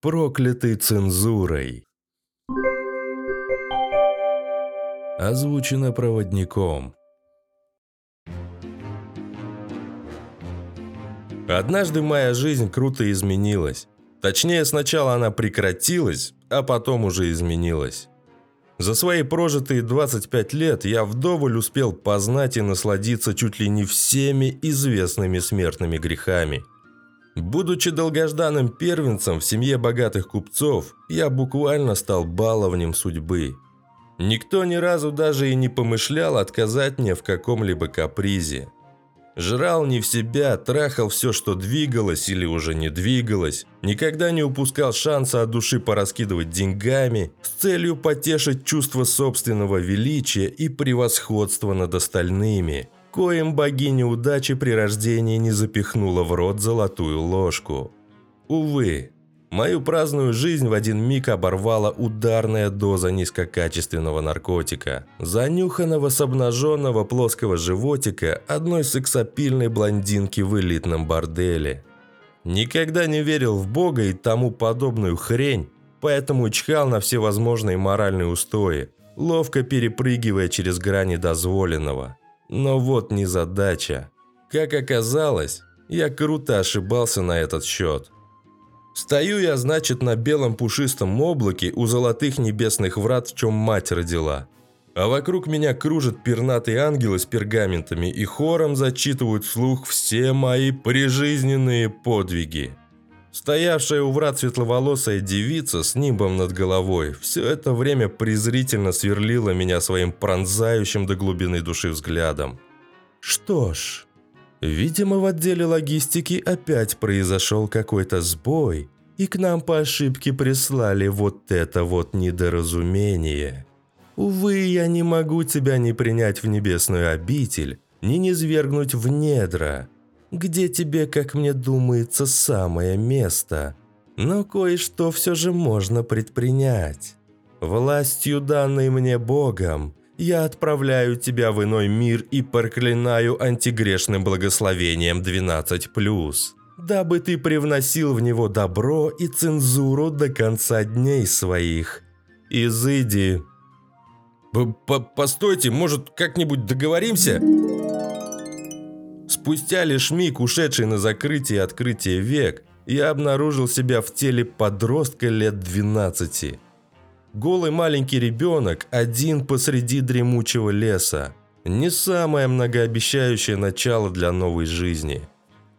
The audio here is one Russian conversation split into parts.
проклятый цензурой. Озвучено проводником. Однажды моя жизнь круто изменилась. Точнее, сначала она прекратилась, а потом уже изменилась. За свои прожитые 25 лет я вдоволь успел познать и насладиться чуть ли не всеми известными смертными грехами. Будучи долгожданным первенцем в семье богатых купцов, я буквально стал баловнем судьбы. Никто ни разу даже и не помышлял отказать мне в каком-либо капризе. Жрал не в себя, трахал все, что двигалось или уже не двигалось. Никогда не упускал шанса от души пораскидывать деньгами с целью потешить чувство собственного величия и превосходства над остальными, коим богиня удачи при рождении не запихнула в рот золотую ложку. Увы, Мою праздную жизнь в один миг оборвала ударная доза низкокачественного наркотика, занюханного с обнаженного плоского животика одной сексапильной блондинки в элитном борделе. Никогда не верил в Бога и тому подобную хрень, поэтому чхал на всевозможные моральные устои, ловко перепрыгивая через грани дозволенного. Но вот не задача. Как оказалось, я круто ошибался на этот счет – Стою я, значит, на белом пушистом облаке у золотых небесных врат, в чем мать родила. А вокруг меня кружат пернатые ангелы с пергаментами и хором зачитывают вслух все мои прижизненные подвиги. Стоявшая у врат светловолосая девица с нимбом над головой все это время презрительно сверлила меня своим пронзающим до глубины души взглядом. Что ж, Видимо, в отделе логистики опять произошел какой-то сбой, и к нам по ошибке прислали вот это вот недоразумение. Увы, я не могу тебя не принять в небесную обитель, ни не свергнуть в недра, где тебе, как мне думается, самое место. Но кое-что все же можно предпринять. Властью, данной мне Богом, я отправляю тебя в иной мир и проклинаю антигрешным благословением 12+, дабы ты привносил в него добро и цензуру до конца дней своих. Изыди. П «Постойте, может, как-нибудь договоримся?» Спустя лишь миг, ушедший на закрытие и открытие век, я обнаружил себя в теле подростка лет 12. Голый маленький ребенок один посреди дремучего леса. Не самое многообещающее начало для новой жизни.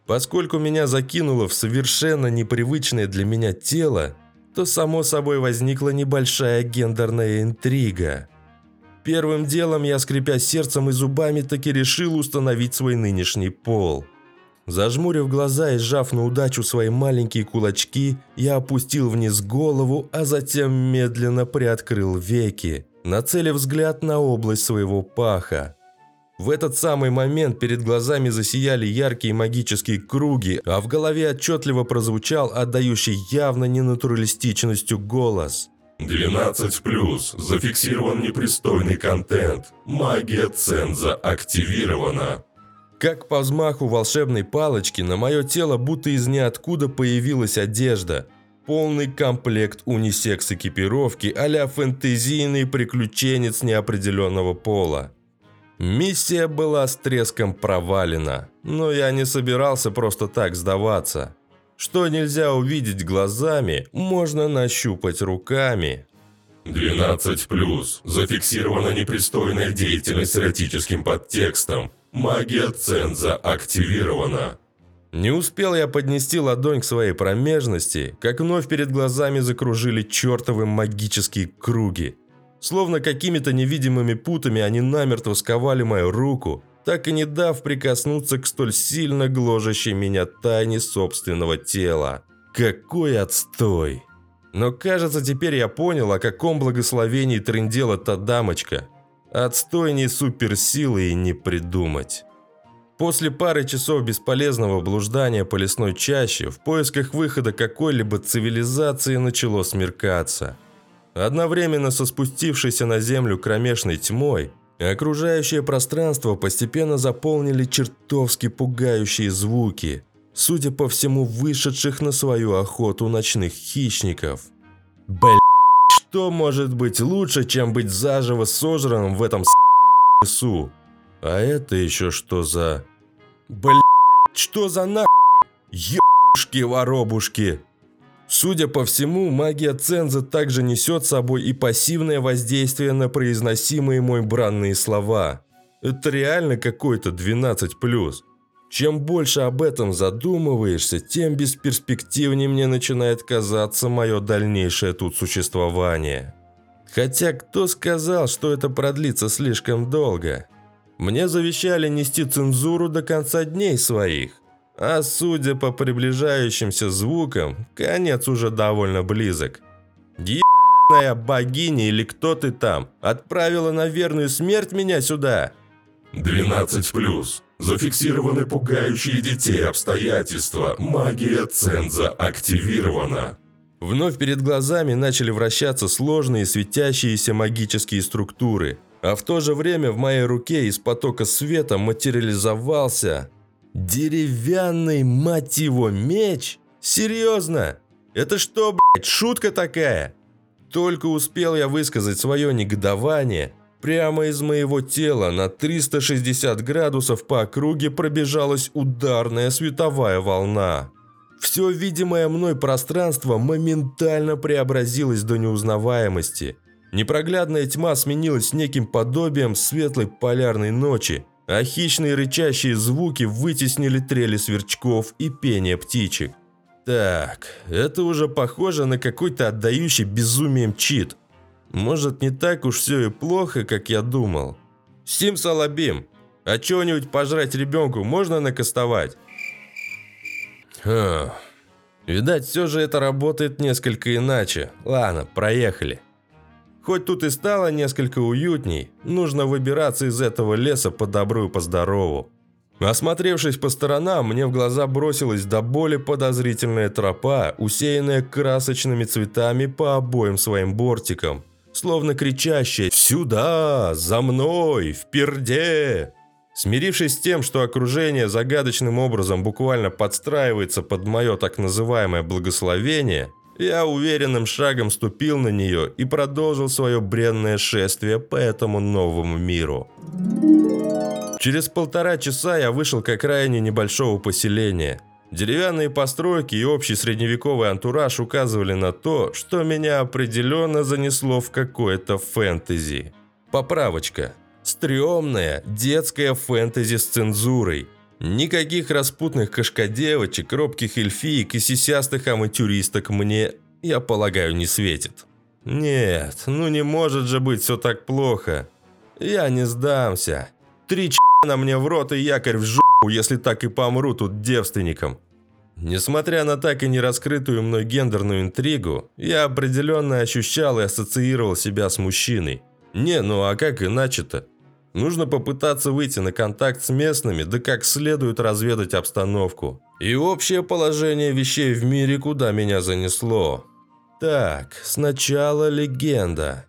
Поскольку меня закинуло в совершенно непривычное для меня тело, то само собой возникла небольшая гендерная интрига. Первым делом я, скрипя сердцем и зубами, таки решил установить свой нынешний пол – Зажмурив глаза и сжав на удачу свои маленькие кулачки, я опустил вниз голову, а затем медленно приоткрыл веки, нацелив взгляд на область своего паха. В этот самый момент перед глазами засияли яркие магические круги, а в голове отчетливо прозвучал отдающий явно ненатуралистичностью голос. «12+. Зафиксирован непристойный контент. Магия ценза активирована». Как по взмаху волшебной палочки на мое тело будто из ниоткуда появилась одежда. Полный комплект унисекс экипировки а-ля фэнтезийный приключенец неопределенного пола. Миссия была с треском провалена, но я не собирался просто так сдаваться. Что нельзя увидеть глазами, можно нащупать руками. 12+. Зафиксирована непристойная деятельность с эротическим подтекстом. Магия ценза активирована. Не успел я поднести ладонь к своей промежности, как вновь перед глазами закружили чертовы магические круги. Словно какими-то невидимыми путами они намертво сковали мою руку, так и не дав прикоснуться к столь сильно гложащей меня тайне собственного тела. Какой отстой! Но кажется, теперь я понял, о каком благословении трындела та дамочка – Отстойней суперсилы и не придумать. После пары часов бесполезного блуждания по лесной чаще в поисках выхода какой-либо цивилизации начало смеркаться. Одновременно со спустившейся на землю кромешной тьмой, окружающее пространство постепенно заполнили чертовски пугающие звуки. судя по всему, вышедших на свою охоту ночных хищников. Блять, что может быть лучше, чем быть заживо сожранным в этом лесу? А это еще что за... Блять, что за на... Ебушки-воробушки! Судя по всему, магия Ценза также несет с собой и пассивное воздействие на произносимые мой бранные слова. Это реально какой-то 12+. Чем больше об этом задумываешься, тем бесперспективнее мне начинает казаться мое дальнейшее тут существование. Хотя кто сказал, что это продлится слишком долго? Мне завещали нести цензуру до конца дней своих. А судя по приближающимся звукам, конец уже довольно близок. Ебаная богиня или кто ты там, отправила на верную смерть меня сюда? 12+. Зафиксированы пугающие детей обстоятельства. Магия Ценза активирована. Вновь перед глазами начали вращаться сложные светящиеся магические структуры, а в то же время в моей руке из потока света материализовался деревянный, мать его, меч? Серьезно? Это что, блядь, шутка такая? Только успел я высказать свое негодование, Прямо из моего тела на 360 градусов по округе пробежалась ударная световая волна. Все видимое мной пространство моментально преобразилось до неузнаваемости. Непроглядная тьма сменилась неким подобием светлой полярной ночи, а хищные рычащие звуки вытеснили трели сверчков и пение птичек. Так, это уже похоже на какой-то отдающий безумием чит. Может, не так уж все и плохо, как я думал. Сим Салабим, а чего-нибудь пожрать ребенку можно накастовать? Хм. Видать, все же это работает несколько иначе. Ладно, проехали. Хоть тут и стало несколько уютней, нужно выбираться из этого леса по добру и по здорову. Осмотревшись по сторонам, мне в глаза бросилась до боли подозрительная тропа, усеянная красочными цветами по обоим своим бортикам словно кричащая «Сюда! За мной! Вперде!» Смирившись с тем, что окружение загадочным образом буквально подстраивается под мое так называемое благословение, я уверенным шагом ступил на нее и продолжил свое бренное шествие по этому новому миру. Через полтора часа я вышел к окраине небольшого поселения – Деревянные постройки и общий средневековый антураж указывали на то, что меня определенно занесло в какое-то фэнтези. Поправочка. Стремная детская фэнтези с цензурой. Никаких распутных кашкадевочек, робких эльфиек и сисястых авантюристок мне, я полагаю, не светит. Нет, ну не может же быть все так плохо. Я не сдамся. Три на мне в рот и якорь в жопу если так и помру тут девственником. Несмотря на так и не раскрытую мной гендерную интригу, я определенно ощущал и ассоциировал себя с мужчиной. Не, ну а как иначе-то? Нужно попытаться выйти на контакт с местными, да как следует разведать обстановку. И общее положение вещей в мире, куда меня занесло. Так, сначала легенда.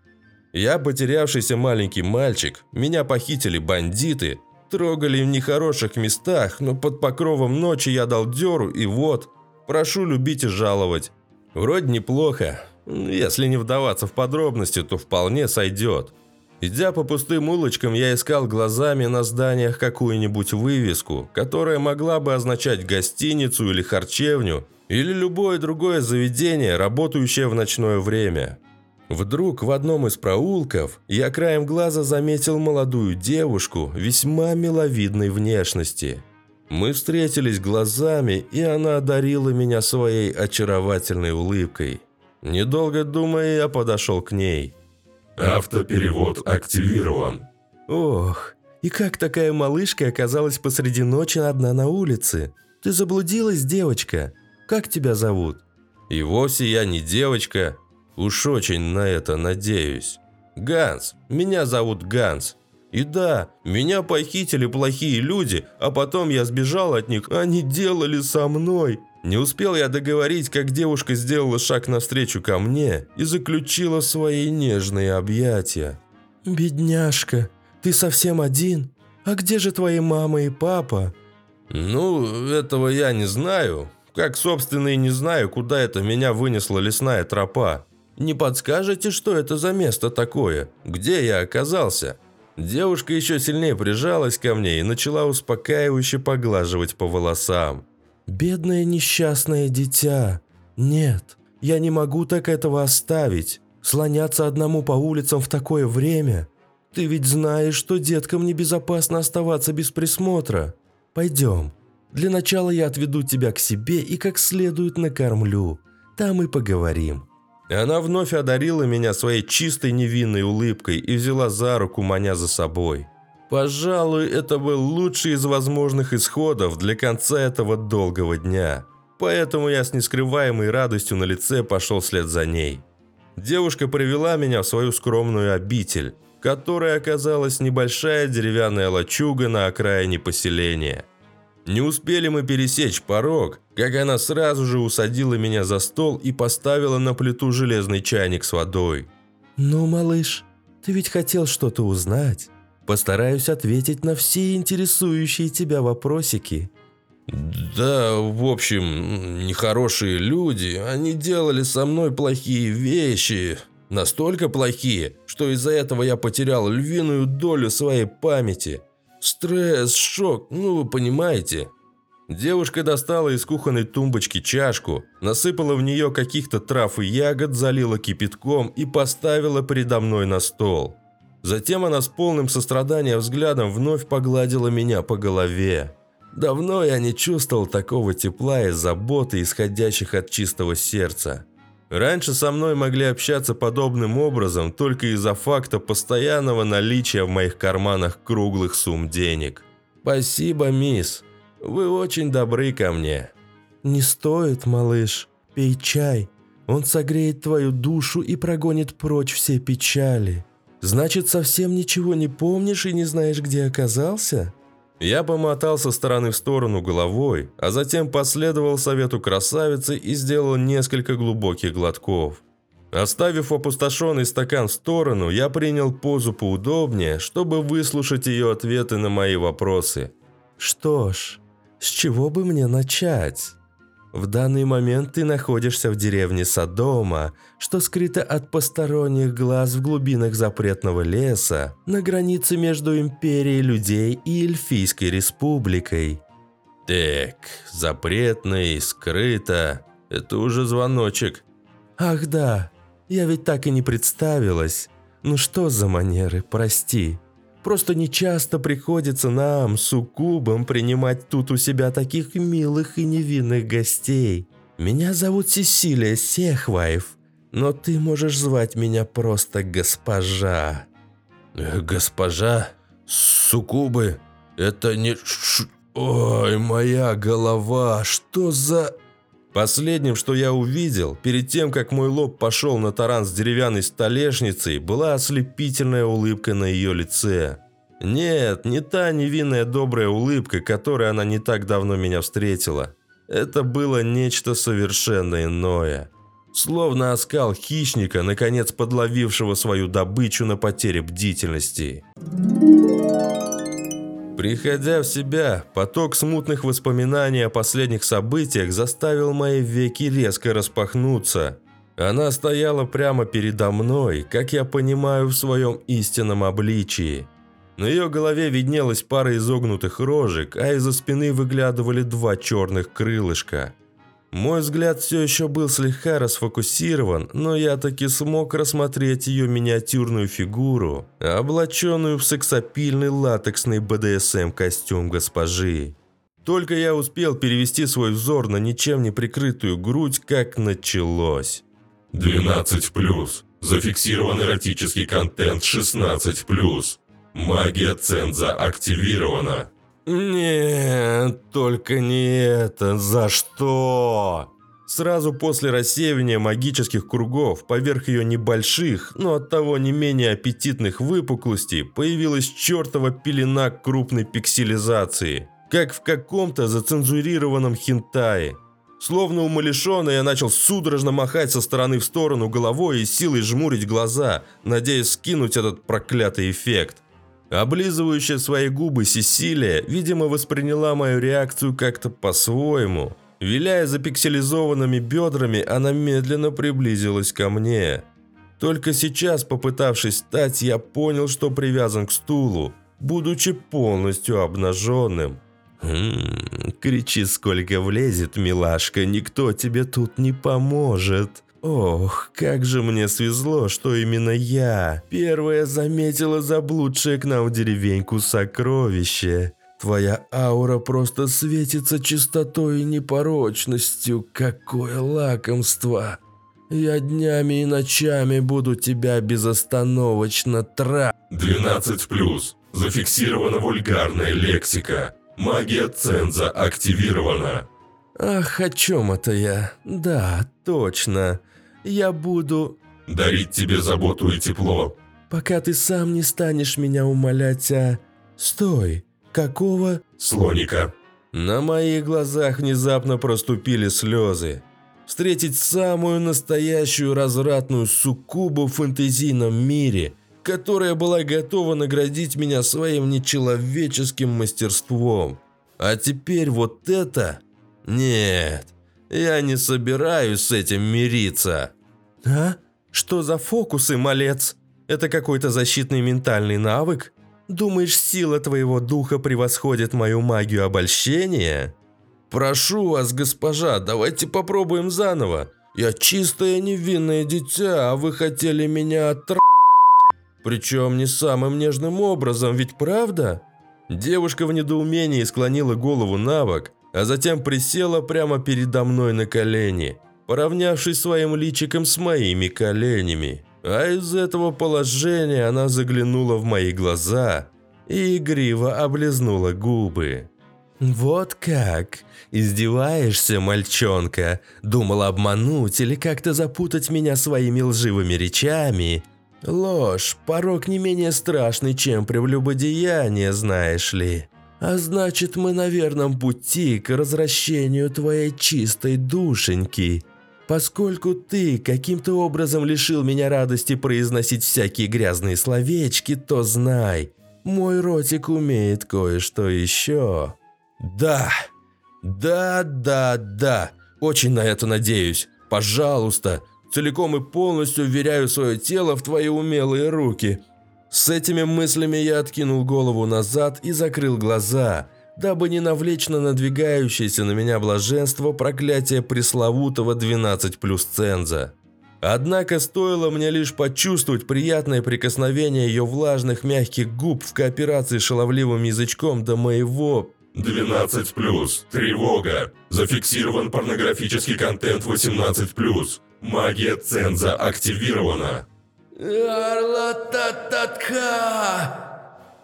Я потерявшийся маленький мальчик, меня похитили бандиты, Трогали в нехороших местах, но под покровом ночи я дал дёру, и вот, прошу любить и жаловать. Вроде неплохо. Если не вдаваться в подробности, то вполне сойдет. Идя по пустым улочкам, я искал глазами на зданиях какую-нибудь вывеску, которая могла бы означать гостиницу или харчевню, или любое другое заведение, работающее в ночное время. Вдруг в одном из проулков я краем глаза заметил молодую девушку весьма миловидной внешности. Мы встретились глазами, и она одарила меня своей очаровательной улыбкой. Недолго думая, я подошел к ней. Автоперевод активирован. Ох, и как такая малышка оказалась посреди ночи одна на улице? Ты заблудилась, девочка? Как тебя зовут? И вовсе я не девочка, Уж очень на это надеюсь. Ганс. Меня зовут Ганс. И да, меня похитили плохие люди, а потом я сбежал от них, они делали со мной. Не успел я договорить, как девушка сделала шаг навстречу ко мне и заключила свои нежные объятия. «Бедняжка, ты совсем один? А где же твои мама и папа?» «Ну, этого я не знаю. Как, собственно, и не знаю, куда это меня вынесла лесная тропа. Не подскажете, что это за место такое? Где я оказался?» Девушка еще сильнее прижалась ко мне и начала успокаивающе поглаживать по волосам. «Бедное несчастное дитя. Нет, я не могу так этого оставить. Слоняться одному по улицам в такое время. Ты ведь знаешь, что деткам небезопасно оставаться без присмотра. Пойдем. Для начала я отведу тебя к себе и как следует накормлю. Там и поговорим». Она вновь одарила меня своей чистой невинной улыбкой и взяла за руку, маня за собой. Пожалуй, это был лучший из возможных исходов для конца этого долгого дня. Поэтому я с нескрываемой радостью на лице пошел вслед за ней. Девушка привела меня в свою скромную обитель, которая оказалась небольшая деревянная лачуга на окраине поселения. Не успели мы пересечь порог, как она сразу же усадила меня за стол и поставила на плиту железный чайник с водой. «Ну, малыш, ты ведь хотел что-то узнать. Постараюсь ответить на все интересующие тебя вопросики». «Да, в общем, нехорошие люди, они делали со мной плохие вещи. Настолько плохие, что из-за этого я потерял львиную долю своей памяти. Стресс, шок, ну вы понимаете». Девушка достала из кухонной тумбочки чашку, насыпала в нее каких-то трав и ягод, залила кипятком и поставила передо мной на стол. Затем она с полным состраданием взглядом вновь погладила меня по голове. Давно я не чувствовал такого тепла и заботы, исходящих от чистого сердца. Раньше со мной могли общаться подобным образом только из-за факта постоянного наличия в моих карманах круглых сумм денег. «Спасибо, мисс. Вы очень добры ко мне». «Не стоит, малыш. Пей чай. Он согреет твою душу и прогонит прочь все печали. Значит, совсем ничего не помнишь и не знаешь, где оказался?» Я помотал со стороны в сторону головой, а затем последовал совету красавицы и сделал несколько глубоких глотков. Оставив опустошенный стакан в сторону, я принял позу поудобнее, чтобы выслушать ее ответы на мои вопросы. «Что ж, с чего бы мне начать?» В данный момент ты находишься в деревне Содома, что скрыто от посторонних глаз в глубинах запретного леса, на границе между Империей людей и Эльфийской Республикой. Так, запретно и скрыто. Это уже звоночек. Ах да, я ведь так и не представилась. Ну что за манеры, прости. Просто нечасто приходится нам, суккубам, принимать тут у себя таких милых и невинных гостей. Меня зовут Сесилия Сехваев, но ты можешь звать меня просто госпожа». Э, «Госпожа? Суккубы? Это не... Ш... Ой, моя голова, что за...» Последним, что я увидел, перед тем, как мой лоб пошел на таран с деревянной столешницей, была ослепительная улыбка на ее лице. Нет, не та невинная добрая улыбка, которой она не так давно меня встретила. Это было нечто совершенно иное. Словно оскал хищника, наконец подловившего свою добычу на потере бдительности. Приходя в себя, поток смутных воспоминаний о последних событиях заставил мои веки резко распахнуться. Она стояла прямо передо мной, как я понимаю, в своем истинном обличии. На ее голове виднелась пара изогнутых рожек, а из-за спины выглядывали два черных крылышка. Мой взгляд все еще был слегка расфокусирован, но я таки смог рассмотреть ее миниатюрную фигуру, облаченную в сексапильный латексный БДСМ-костюм госпожи. Только я успел перевести свой взор на ничем не прикрытую грудь, как началось. 12+. Зафиксирован эротический контент 16+. Магия Ценза активирована. «Нет, только не это. За что?» Сразу после рассеивания магических кругов поверх ее небольших, но оттого не менее аппетитных выпуклостей появилась чертова пелена крупной пикселизации, как в каком-то зацензурированном хентае. Словно умалишенный, я начал судорожно махать со стороны в сторону головой и силой жмурить глаза, надеясь скинуть этот проклятый эффект. Облизывающая свои губы Сесилия, видимо, восприняла мою реакцию как-то по-своему. Виляя запикселизованными бедрами, она медленно приблизилась ко мне. Только сейчас, попытавшись встать, я понял, что привязан к стулу, будучи полностью обнаженным. «Хм, кричи, сколько влезет, милашка, никто тебе тут не поможет». Ох, как же мне свезло, что именно я первая заметила заблудшее к нам в деревеньку сокровище. Твоя аура просто светится чистотой и непорочностью. Какое лакомство! Я днями и ночами буду тебя безостановочно тра... 12+. Зафиксирована вульгарная лексика. Магия ценза активирована. Ах, о чем это я? Да, точно. Я буду... Дарить тебе заботу и тепло. Пока ты сам не станешь меня умолять, а... Стой! Какого? Слоника. На моих глазах внезапно проступили слезы. Встретить самую настоящую развратную суккубу в фэнтезийном мире, которая была готова наградить меня своим нечеловеческим мастерством. А теперь вот это... Нет, я не собираюсь с этим мириться. А? Что за фокусы, малец? Это какой-то защитный ментальный навык? Думаешь, сила твоего духа превосходит мою магию обольщения? Прошу вас, госпожа, давайте попробуем заново. Я чистое невинное дитя, а вы хотели меня отр... Причем не самым нежным образом, ведь правда? Девушка в недоумении склонила голову на бок, а затем присела прямо передо мной на колени, поравнявшись своим личиком с моими коленями. А из этого положения она заглянула в мои глаза и игриво облизнула губы. «Вот как? Издеваешься, мальчонка? Думал обмануть или как-то запутать меня своими лживыми речами? Ложь, порог не менее страшный, чем прелюбодеяние, знаешь ли. А значит, мы на верном пути к развращению твоей чистой душеньки. Поскольку ты каким-то образом лишил меня радости произносить всякие грязные словечки, то знай, мой ротик умеет кое-что еще. Да, да, да, да, очень на это надеюсь. Пожалуйста, целиком и полностью вверяю свое тело в твои умелые руки. С этими мыслями я откинул голову назад и закрыл глаза, дабы не навлечь на надвигающееся на меня блаженство проклятие пресловутого 12 плюс ценза. Однако стоило мне лишь почувствовать приятное прикосновение ее влажных мягких губ в кооперации с шаловливым язычком до моего... 12 плюс. Тревога. Зафиксирован порнографический контент 18 плюс. Магия ценза активирована. Арлатататха!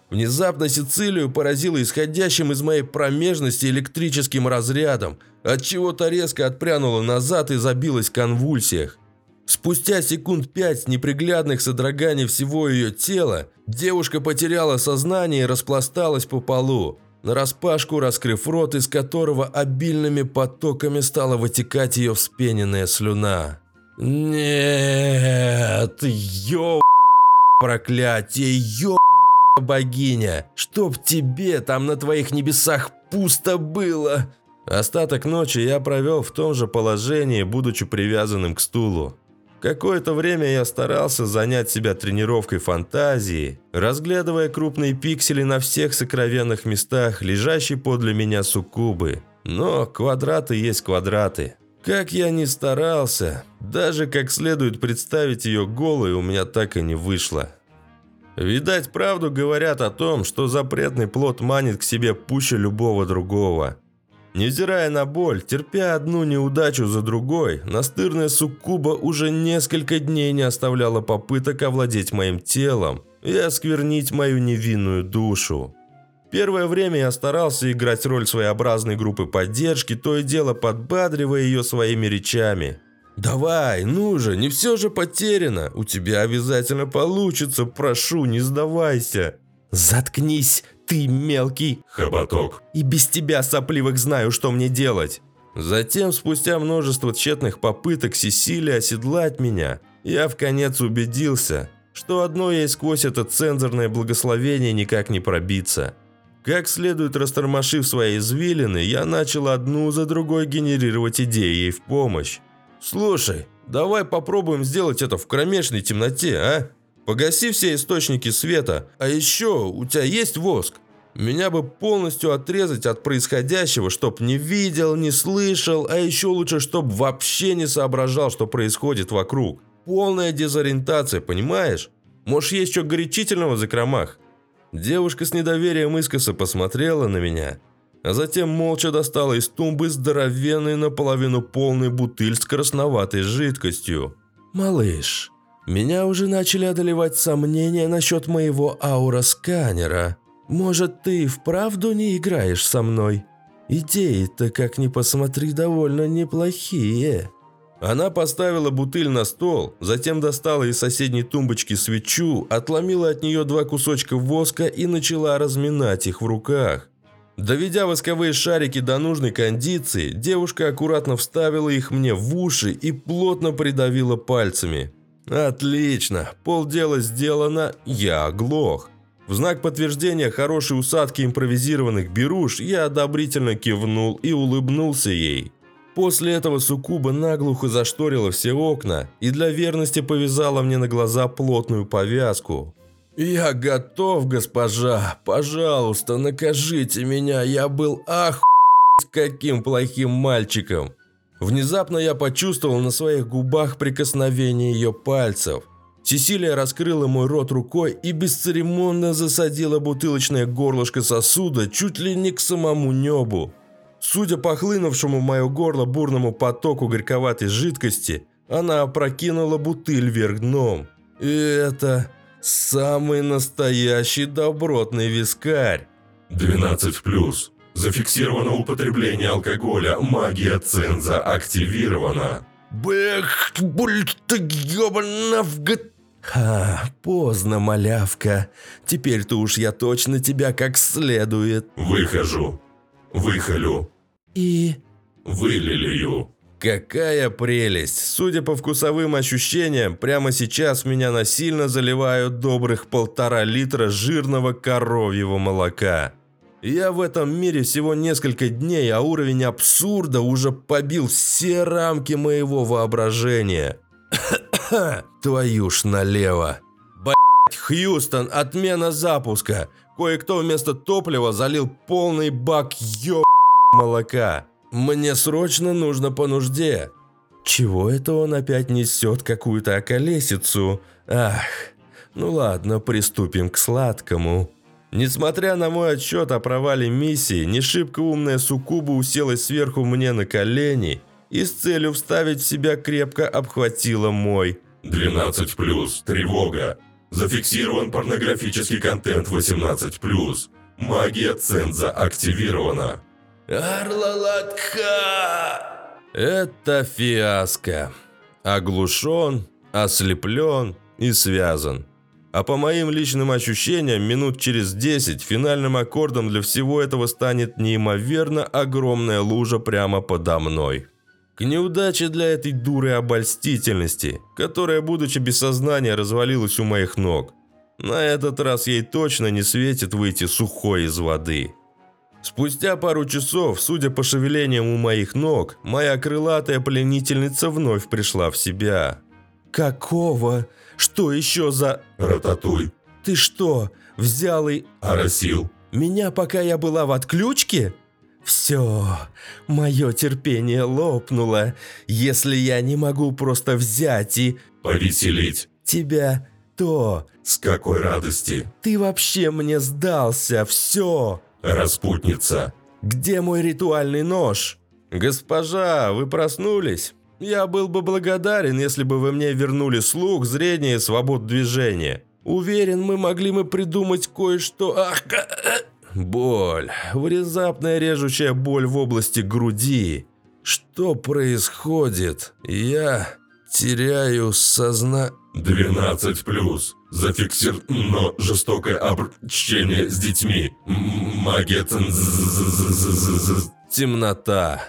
Внезапно Сицилию поразило исходящим из моей промежности электрическим разрядом, от чего то резко отпрянула назад и забилась в конвульсиях. Спустя секунд пять неприглядных содроганий всего ее тела, девушка потеряла сознание и распласталась по полу, нараспашку раскрыв рот, из которого обильными потоками стала вытекать ее вспененная слюна. «Нет, ё... проклятие, ё... богиня! Чтоб тебе там на твоих небесах пусто было!» Остаток ночи я провел в том же положении, будучи привязанным к стулу. Какое-то время я старался занять себя тренировкой фантазии, разглядывая крупные пиксели на всех сокровенных местах, лежащие подле меня суккубы. Но квадраты есть квадраты. Как я ни старался, даже как следует представить ее голой у меня так и не вышло. Видать, правду говорят о том, что запретный плод манит к себе пуще любого другого. Невзирая на боль, терпя одну неудачу за другой, настырная суккуба уже несколько дней не оставляла попыток овладеть моим телом и осквернить мою невинную душу. Первое время я старался играть роль своеобразной группы поддержки, то и дело подбадривая ее своими речами. «Давай, ну же, не все же потеряно. У тебя обязательно получится, прошу, не сдавайся». «Заткнись, ты мелкий!» Хоботок. «И без тебя, сопливых, знаю, что мне делать». Затем, спустя множество тщетных попыток Сесилии оседлать меня, я в конец убедился, что одно ей сквозь это цензорное благословение никак не пробиться. Как следует растормошив свои извилины, я начал одну за другой генерировать идеи ей в помощь. «Слушай, давай попробуем сделать это в кромешной темноте, а? Погаси все источники света, а еще у тебя есть воск? Меня бы полностью отрезать от происходящего, чтоб не видел, не слышал, а еще лучше, чтоб вообще не соображал, что происходит вокруг. Полная дезориентация, понимаешь? Может, есть что горячительного в закромах?» Девушка с недоверием искоса посмотрела на меня, а затем молча достала из тумбы здоровенный наполовину полный бутыль с красноватой жидкостью. «Малыш, меня уже начали одолевать сомнения насчет моего аура-сканера. Может, ты и вправду не играешь со мной? Идеи-то, как ни посмотри, довольно неплохие». Она поставила бутыль на стол, затем достала из соседней тумбочки свечу, отломила от нее два кусочка воска и начала разминать их в руках. Доведя восковые шарики до нужной кондиции, девушка аккуратно вставила их мне в уши и плотно придавила пальцами. «Отлично, полдела сделано, я оглох». В знак подтверждения хорошей усадки импровизированных беруш я одобрительно кивнул и улыбнулся ей. После этого Сукуба наглухо зашторила все окна и для верности повязала мне на глаза плотную повязку. «Я готов, госпожа. Пожалуйста, накажите меня. Я был ах каким плохим мальчиком». Внезапно я почувствовал на своих губах прикосновение ее пальцев. Сесилия раскрыла мой рот рукой и бесцеремонно засадила бутылочное горлышко сосуда чуть ли не к самому небу. Судя по хлынувшему в мое горло бурному потоку горьковатой жидкости, она опрокинула бутыль вверх дном. И это самый настоящий добротный вискарь. 12+. Зафиксировано употребление алкоголя. Магия ценза активирована. Бэх, буль ты ёбана в г... Ха, поздно, малявка. Теперь-то уж я точно тебя как следует. Выхожу. Выхолю. И... Вылилию. Какая прелесть! Судя по вкусовым ощущениям, прямо сейчас меня насильно заливают добрых полтора литра жирного коровьего молока. Я в этом мире всего несколько дней, а уровень абсурда уже побил все рамки моего воображения. Твою ж налево. Б***ь, Хьюстон, отмена запуска. Кое-кто вместо топлива залил полный бак ёб молока. Мне срочно нужно по нужде. Чего это он опять несет какую-то околесицу? Ах, ну ладно, приступим к сладкому. Несмотря на мой отчет о провале миссии, не шибко умная суккуба уселась сверху мне на колени и с целью вставить в себя крепко обхватила мой. 12+. Тревога. Зафиксирован порнографический контент 18+. Магия ценза активирована. Арлалатха! Это фиаско. Оглушен, ослеплен и связан. А по моим личным ощущениям, минут через 10 финальным аккордом для всего этого станет неимоверно огромная лужа прямо подо мной. К неудаче для этой дуры обольстительности, которая, будучи без сознания, развалилась у моих ног. На этот раз ей точно не светит выйти сухой из воды. Спустя пару часов, судя по шевелениям у моих ног, моя крылатая пленительница вновь пришла в себя. «Какого? Что еще за...» Рататуй. «Ты что, взял и...» Арасил. «Меня, пока я была в отключке?» «Все, мое терпение лопнуло. Если я не могу просто взять и...» Повеселить. «Тебя, то... С какой радости. Ты вообще мне сдался, все!» Распутница. «Где мой ритуальный нож?» «Госпожа, вы проснулись? Я был бы благодарен, если бы вы мне вернули слух, зрение и свободу движения. Уверен, мы могли бы придумать кое-что... Ах, боль. Внезапная режущая боль в области груди. Что происходит? Я теряю созна... 12 плюс. Зафиксировано жестокое обращение с детьми. М- Магия ценз... Темнота.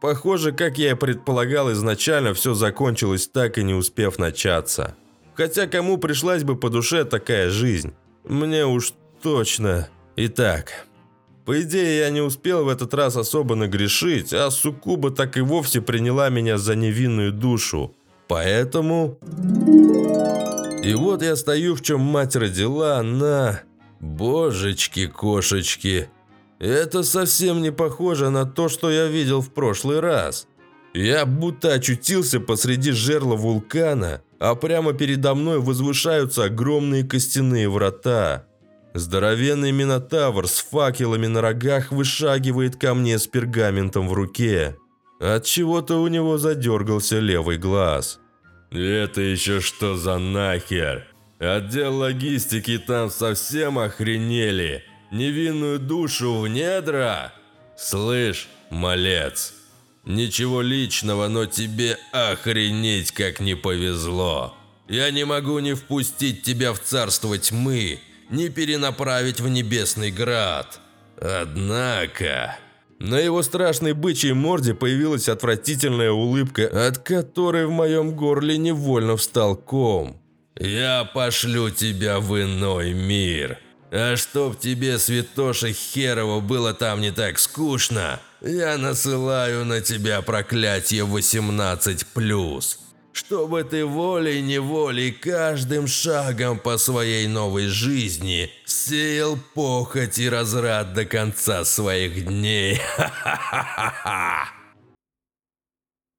Похоже, как я и предполагал изначально, все закончилось так и не успев начаться. Хотя кому пришлась бы по душе такая жизнь? Мне уж точно. Итак, по идее, я не успел в этот раз особо нагрешить, а Сукуба так и вовсе приняла меня за невинную душу. Поэтому... И вот я стою, в чем мать родила, на... Божечки-кошечки. Это совсем не похоже на то, что я видел в прошлый раз. Я будто очутился посреди жерла вулкана, а прямо передо мной возвышаются огромные костяные врата. Здоровенный минотавр с факелами на рогах вышагивает ко мне с пергаментом в руке. От чего-то у него задергался левый глаз. «Это еще что за нахер? Отдел логистики там совсем охренели? Невинную душу в недра? Слышь, малец, ничего личного, но тебе охренеть как не повезло. Я не могу не впустить тебя в царство тьмы, не перенаправить в небесный град. Однако... На его страшной бычьей морде появилась отвратительная улыбка, от которой в моем горле невольно встал ком. «Я пошлю тебя в иной мир. А чтоб тебе, святоша Херова, было там не так скучно, я насылаю на тебя проклятие 18+ чтобы ты волей-неволей каждым шагом по своей новой жизни сеял похоть и разрад до конца своих дней. Ха-ха-ха-ха!